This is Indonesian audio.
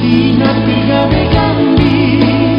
sinar tiga begambi